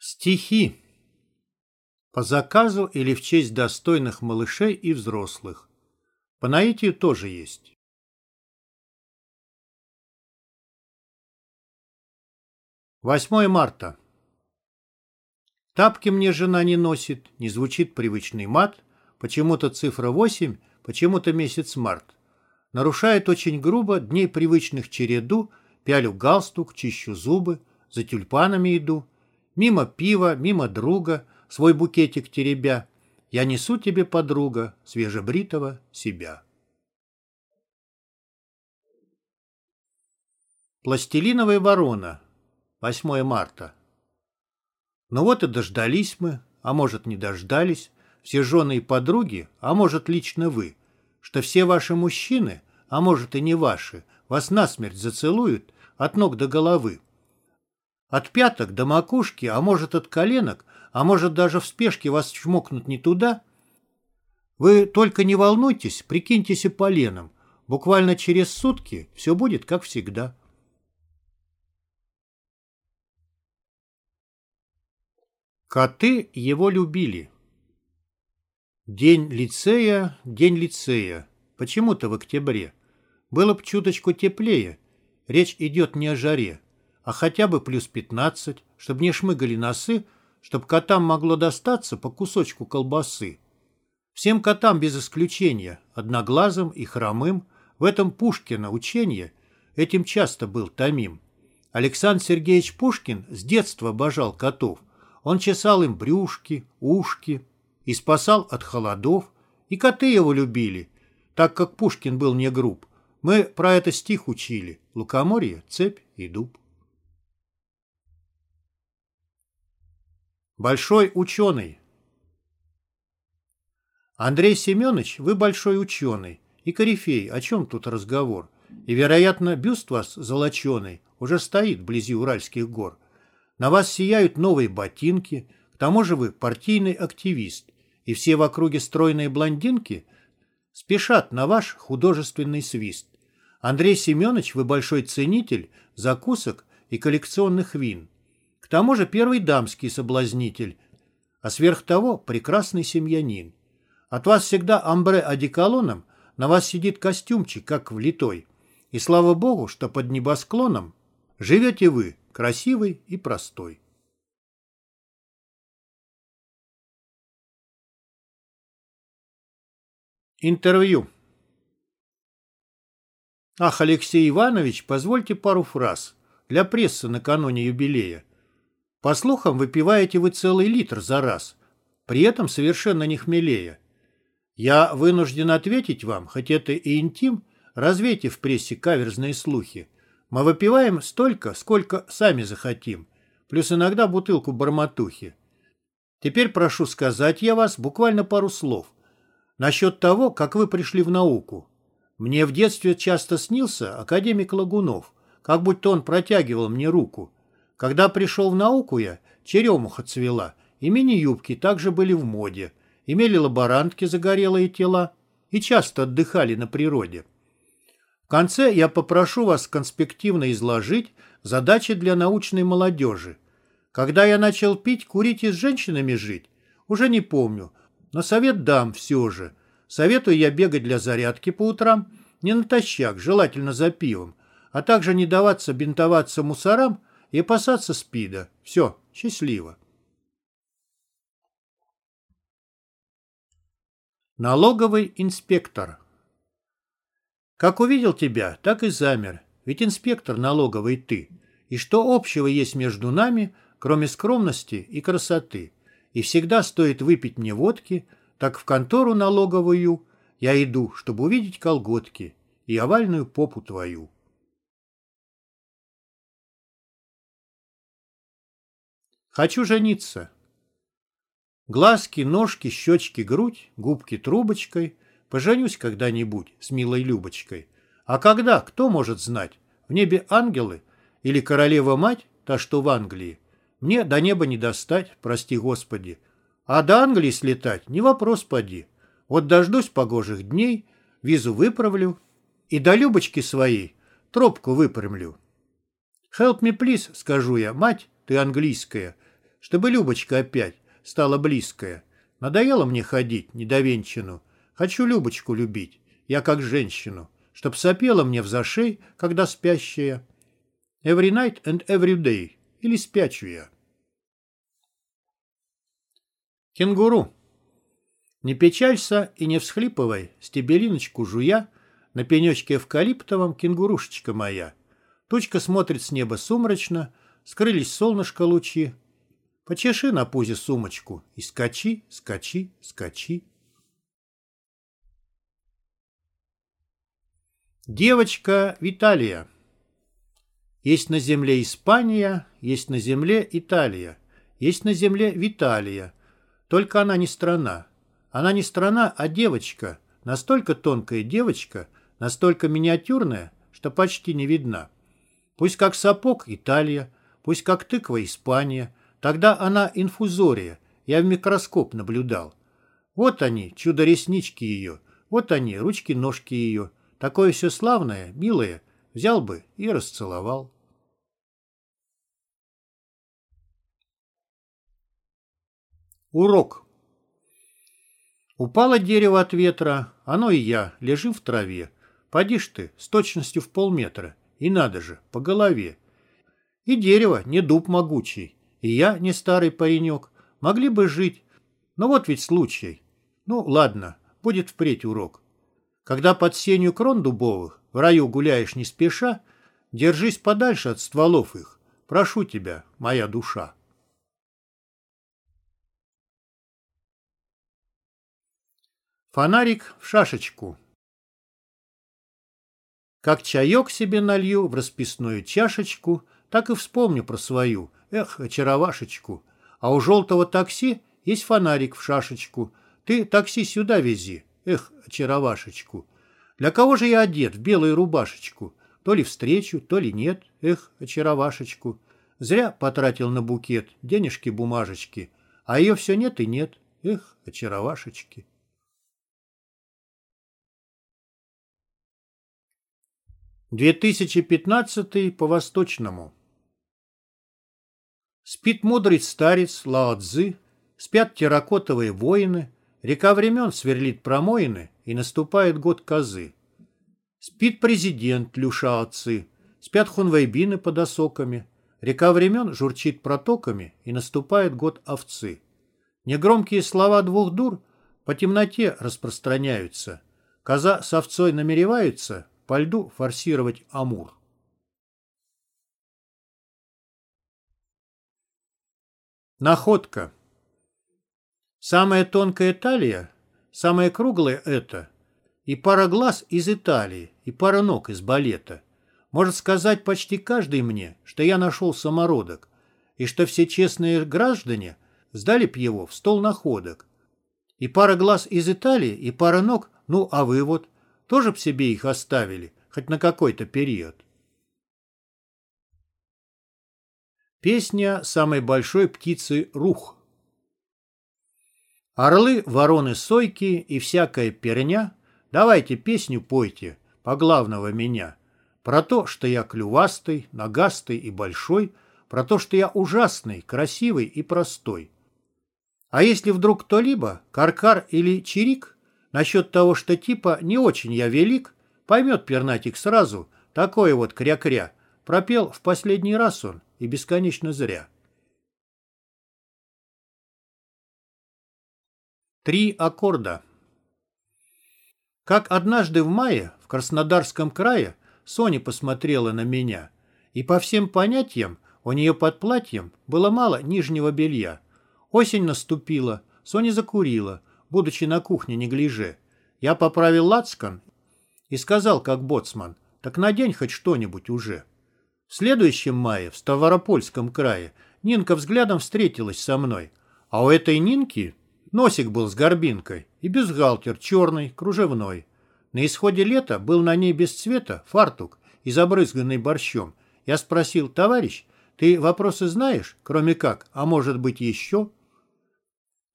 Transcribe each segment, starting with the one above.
Стихи. По заказу или в честь достойных малышей и взрослых. По наитию тоже есть. Восьмое марта. Тапки мне жена не носит, не звучит привычный мат, почему-то цифра 8, почему-то месяц март. Нарушает очень грубо дней привычных череду, пялю галстук, чищу зубы, за тюльпанами иду. Мимо пива, мимо друга, свой букетик теребя. Я несу тебе, подруга, свежебритого себя. Пластилиновая ворона. 8 марта. Ну вот и дождались мы, а может не дождались, все жены и подруги, а может лично вы, что все ваши мужчины, а может и не ваши, вас насмерть зацелуют от ног до головы. От пяток до макушки, а может от коленок, а может даже в спешке вас чмокнут не туда. Вы только не волнуйтесь, прикиньтесь и поленом. Буквально через сутки все будет как всегда. Коты его любили. День лицея, день лицея. Почему-то в октябре. Было б чуточку теплее. Речь идет не о жаре а хотя бы плюс 15, чтобы не шмыгали носы, чтобы котам могло достаться по кусочку колбасы. Всем котам без исключения, одноглазым и хромым, в этом Пушкина учение, этим часто был томим. Александр Сергеевич Пушкин с детства обожал котов. Он чесал им брюшки, ушки и спасал от холодов, и коты его любили, так как Пушкин был не груб. Мы про это стих учили. Лукоморье, цепь и дуб. Большой ученый. Андрей Семенович, вы большой ученый. И корифей, о чем тут разговор? И, вероятно, бюст вас золоченый уже стоит вблизи Уральских гор. На вас сияют новые ботинки, к тому же вы партийный активист, и все в округе стройные блондинки спешат на ваш художественный свист. Андрей Семенович, вы большой ценитель закусок и коллекционных вин. К тому же первый дамский соблазнитель, а сверх того прекрасный семьянин. От вас всегда амбре одеколоном, на вас сидит костюмчик, как влитой. И слава богу, что под небосклоном живете вы, красивый и простой. Интервью. Ах, Алексей Иванович, позвольте пару фраз для прессы накануне юбилея. По слухам, выпиваете вы целый литр за раз, при этом совершенно не хмелея. Я вынужден ответить вам, хоть это и интим, развейте в прессе каверзные слухи. Мы выпиваем столько, сколько сами захотим, плюс иногда бутылку барматухи. Теперь прошу сказать я вас буквально пару слов. Насчет того, как вы пришли в науку. Мне в детстве часто снился академик Лагунов, как будто он протягивал мне руку. Когда пришел в науку я, черемуха цвела, и мини-юбки также были в моде, имели лаборантки загорелые тела и часто отдыхали на природе. В конце я попрошу вас конспективно изложить задачи для научной молодежи. Когда я начал пить, курить и с женщинами жить, уже не помню, но совет дам все же. Советую я бегать для зарядки по утрам, не натощак, желательно за пивом, а также не даваться бинтоваться мусорам и опасаться спида. Все, счастливо. Налоговый инспектор. Как увидел тебя, так и замер. Ведь инспектор налоговый ты. И что общего есть между нами, кроме скромности и красоты? И всегда стоит выпить мне водки, так в контору налоговую я иду, чтобы увидеть колготки и овальную попу твою. Хочу жениться. Глазки, ножки, щечки, грудь, губки трубочкой. Поженюсь когда-нибудь с милой Любочкой. А когда, кто может знать? В небе ангелы или королева-мать, та, что в Англии? Мне до неба не достать, прости господи. А до Англии слетать не вопрос поди. Вот дождусь погожих дней, визу выправлю и до Любочки своей тропку выпрямлю. «Help me, please», — скажу я, «мать, ты английская», Чтобы Любочка опять стала близкая. Надоело мне ходить, недовенчину. Хочу Любочку любить, я как женщину. Чтоб сопела мне в зашей, когда спящая. Every night and every day. Или спячу Кенгуру. Не печалься и не всхлипывай, стебелиночку жуя, на пенечке эвкалиптовом кенгурушечка моя. Тучка смотрит с неба сумрачно, скрылись солнышко лучи. Почеши на пузе сумочку и скачи, скачи, скачи. Девочка Виталия Есть на земле Испания, есть на земле Италия, есть на земле Виталия. Только она не страна. Она не страна, а девочка. Настолько тонкая девочка, настолько миниатюрная, что почти не видна. Пусть как сапог Италия, пусть как тыква Испания. Тогда она инфузория, я в микроскоп наблюдал. Вот они, чудо-реснички ее, вот они, ручки-ножки ее. Такое все славное, милое, взял бы и расцеловал. Урок. Упало дерево от ветра, оно и я, лежим в траве. Поди ты, с точностью в полметра, и надо же, по голове. И дерево не дуб могучий, и я не старый паренек. Могли бы жить, но вот ведь случай. Ну, ладно, будет впредь урок. Когда под сенью крон дубовых в раю гуляешь не спеша, держись подальше от стволов их. Прошу тебя, моя душа. Фонарик в шашечку. Как чаек себе налью в расписную чашечку, так и вспомню про свою, эх, очаровашечку. А у желтого такси есть фонарик в шашечку. Ты такси сюда вези, эх, очаровашечку. Для кого же я одет в белую рубашечку? То ли встречу, то ли нет, эх, очаровашечку. Зря потратил на букет денежки-бумажечки, а ее все нет и нет, эх, очаровашечки. 2015 по восточному. Спит мудрый старец Лао Цзы, спят терракотовые воины, река времен сверлит промоины, и наступает год козы. Спит президент Лю Шао Ци, спят хунвейбины под осоками, река времен журчит протоками, и наступает год овцы. Негромкие слова двух дур по темноте распространяются. Коза с овцой намереваются по льду форсировать Амур. Находка. Самая тонкая талия, самая круглая это, и пара глаз из Италии, и пара ног из балета. Может сказать почти каждый мне, что я нашел самородок, и что все честные граждане сдали б его в стол находок. И пара глаз из Италии, и пара ног, ну а вы вот, тоже б себе их оставили, хоть на какой-то период. Песня самой большой птицы Рух. Орлы, вороны, сойки и всякая перня, давайте песню пойте, по главного меня, про то, что я клювастый, ногастый и большой, про то, что я ужасный, красивый и простой. А если вдруг кто-либо, каркар или чирик, Насчет того, что типа не очень я велик, поймет пернатик сразу, такое вот кря-кря. Пропел в последний раз он, и бесконечно зря. Три аккорда. Как однажды в мае в Краснодарском крае Соня посмотрела на меня, и по всем понятиям у нее под платьем было мало нижнего белья. Осень наступила, Соня закурила, будучи на кухне неглиже. Я поправил лацкан и сказал, как боцман, так надень хоть что-нибудь уже. В следующем мае в Ставропольском крае Нинка взглядом встретилась со мной, а у этой Нинки носик был с горбинкой и бюстгальтер черный, кружевной. На исходе лета был на ней без цвета фартук и забрызганный борщом. Я спросил, товарищ, ты вопросы знаешь, кроме как, а может быть еще?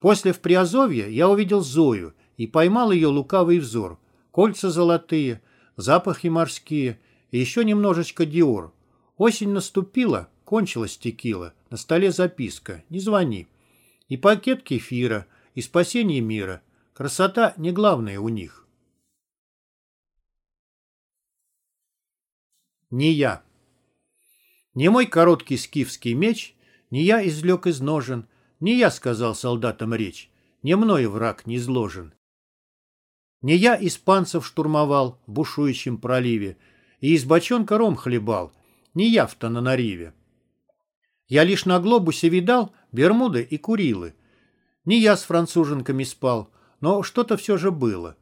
После в Приазовье я увидел Зою и поймал ее лукавый взор. Кольца золотые, запахи морские и еще немножечко диор. Осень наступила, кончилась текила, на столе записка «Не звони». И пакет кефира, и спасение мира. Красота не главное у них. Не я. Не мой короткий скифский меч, не я извлек из ножен, не я сказал солдатам речь, не мною враг не изложен. Не я испанцев штурмовал в бушующем проливе и из бочонка ром хлебал, не я в Тананариве. Я лишь на глобусе видал Бермуды и Курилы. Не я с француженками спал, но что-то все же было.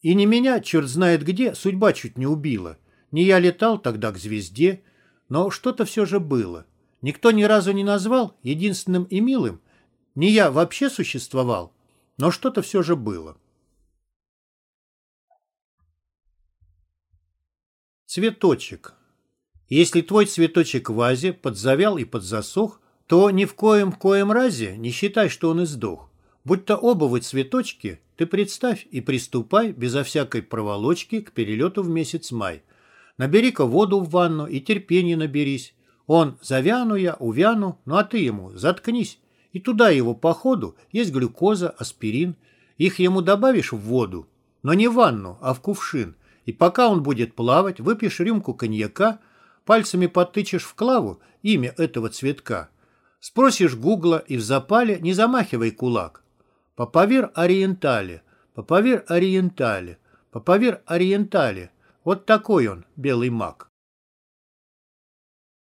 И не меня, черт знает где, судьба чуть не убила. Не я летал тогда к звезде, но что-то все же было. Никто ни разу не назвал единственным и милым. Не я вообще существовал, но что-то все же было. Цветочек. Если твой цветочек в вазе подзавял и подзасох, то ни в коем в коем разе не считай, что он издох. Будь то оба вы цветочки, ты представь и приступай безо всякой проволочки к перелету в месяц май. Набери-ка воду в ванну и терпение наберись. Он завяну я, увяну, ну а ты ему заткнись. И туда его по ходу есть глюкоза, аспирин. Их ему добавишь в воду, но не в ванну, а в кувшин. И пока он будет плавать, выпьешь рюмку коньяка, пальцами подтычешь в клаву имя этого цветка. Спросишь Гугла и в запале не замахивай кулак. Папавир ориентале, папавир ориентале, папавир ориентале. Вот такой он, белый маг.